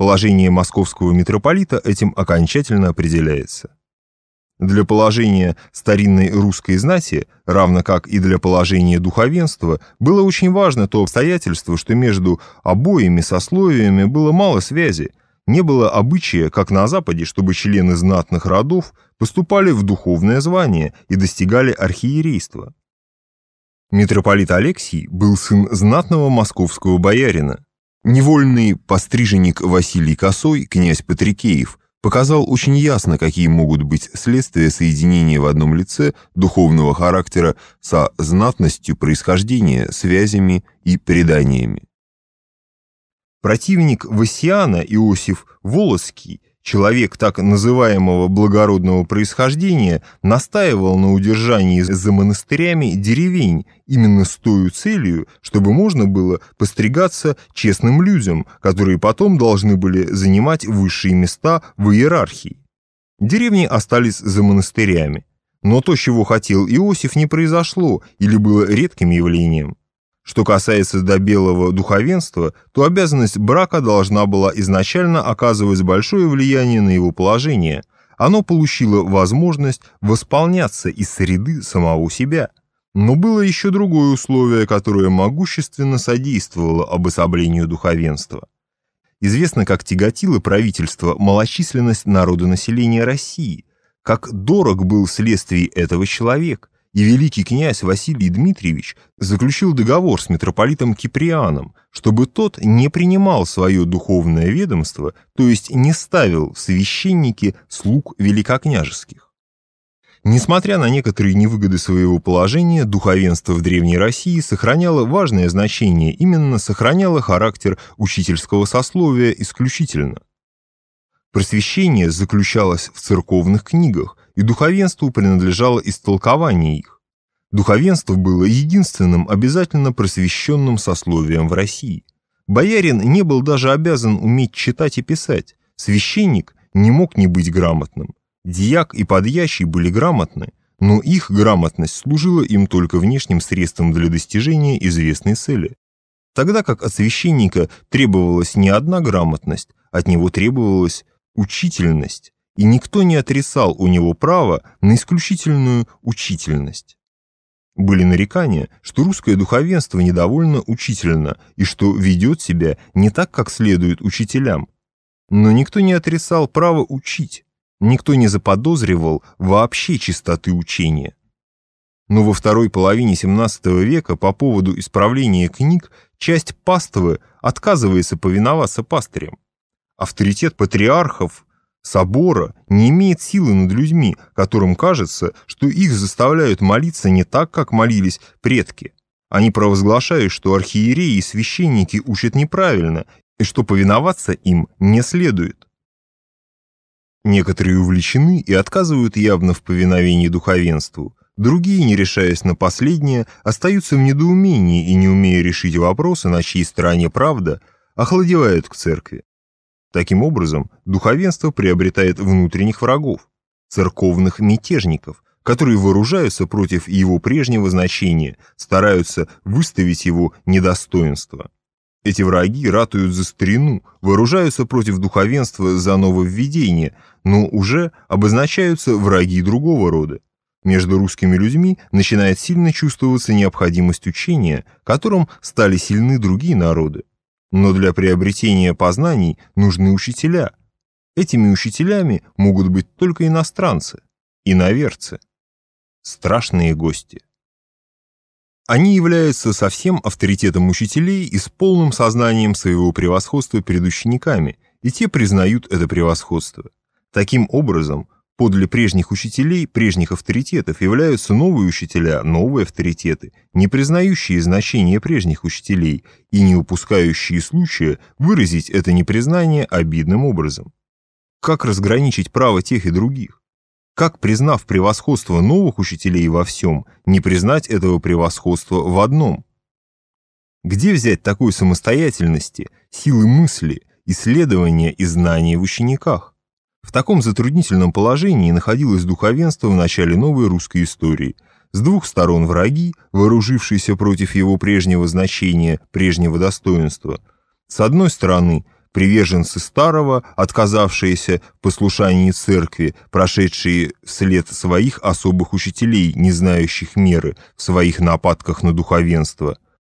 Положение московского митрополита этим окончательно определяется. Для положения старинной русской знати, равно как и для положения духовенства, было очень важно то обстоятельство, что между обоими сословиями было мало связи, не было обычая, как на Западе, чтобы члены знатных родов поступали в духовное звание и достигали архиерейства. Митрополит Алексий был сын знатного московского боярина. Невольный постриженник Василий Косой, князь Патрикеев, показал очень ясно, какие могут быть следствия соединения в одном лице духовного характера со знатностью происхождения, связями и преданиями. Противник Васиана Иосиф Волоский Человек так называемого благородного происхождения настаивал на удержании за монастырями деревень именно с той целью, чтобы можно было постригаться честным людям, которые потом должны были занимать высшие места в иерархии. Деревни остались за монастырями. Но то, чего хотел Иосиф, не произошло или было редким явлением. Что касается до белого духовенства, то обязанность брака должна была изначально оказывать большое влияние на его положение. Оно получило возможность восполняться из среды самого себя. Но было еще другое условие, которое могущественно содействовало обособлению духовенства. Известно, как тяготило правительство малочисленность народонаселения России, как дорог был вследствие этого человек, и великий князь Василий Дмитриевич заключил договор с митрополитом Киприаном, чтобы тот не принимал свое духовное ведомство, то есть не ставил в священники слуг великокняжеских. Несмотря на некоторые невыгоды своего положения, духовенство в Древней России сохраняло важное значение, именно сохраняло характер учительского сословия исключительно. Просвещение заключалось в церковных книгах, и духовенству принадлежало истолкование их. Духовенство было единственным обязательно просвещенным сословием в России. Боярин не был даже обязан уметь читать и писать, священник не мог не быть грамотным. Дьяк и подьящий были грамотны, но их грамотность служила им только внешним средством для достижения известной цели. Тогда как от священника требовалась не одна грамотность, от него требовалась учительность, и никто не отрицал у него права на исключительную учительность. Были нарекания, что русское духовенство недовольно учительно и что ведет себя не так, как следует учителям. Но никто не отрицал право учить, никто не заподозривал вообще чистоты учения. Но во второй половине XVII века по поводу исправления книг часть паствы отказывается повиноваться пастырям. Авторитет патриархов собора не имеет силы над людьми, которым кажется, что их заставляют молиться не так, как молились предки. Они провозглашают, что архиереи и священники учат неправильно, и что повиноваться им не следует. Некоторые увлечены и отказывают явно в повиновении духовенству, другие, не решаясь на последнее, остаются в недоумении и, не умея решить вопросы, на чьей стороне правда, охладевают к церкви. Таким образом, духовенство приобретает внутренних врагов, церковных мятежников, которые вооружаются против его прежнего значения, стараются выставить его недостоинство. Эти враги ратуют за старину, вооружаются против духовенства за нововведение, но уже обозначаются враги другого рода. Между русскими людьми начинает сильно чувствоваться необходимость учения, которым стали сильны другие народы. Но для приобретения познаний нужны учителя. Этими учителями могут быть только иностранцы, иноверцы, страшные гости. Они являются совсем авторитетом учителей и с полным сознанием своего превосходства перед учениками, и те признают это превосходство. Таким образом, Подле прежних учителей, прежних авторитетов являются новые учителя, новые авторитеты, не признающие значение прежних учителей и не упускающие случая выразить это непризнание обидным образом. Как разграничить право тех и других? Как, признав превосходство новых учителей во всем, не признать этого превосходства в одном? Где взять такой самостоятельности, силы мысли, исследования и знания в учениках? В таком затруднительном положении находилось духовенство в начале новой русской истории. С двух сторон враги, вооружившиеся против его прежнего значения, прежнего достоинства. С одной стороны, приверженцы старого, отказавшиеся в послушании церкви, прошедшие вслед своих особых учителей, не знающих меры в своих нападках на духовенство –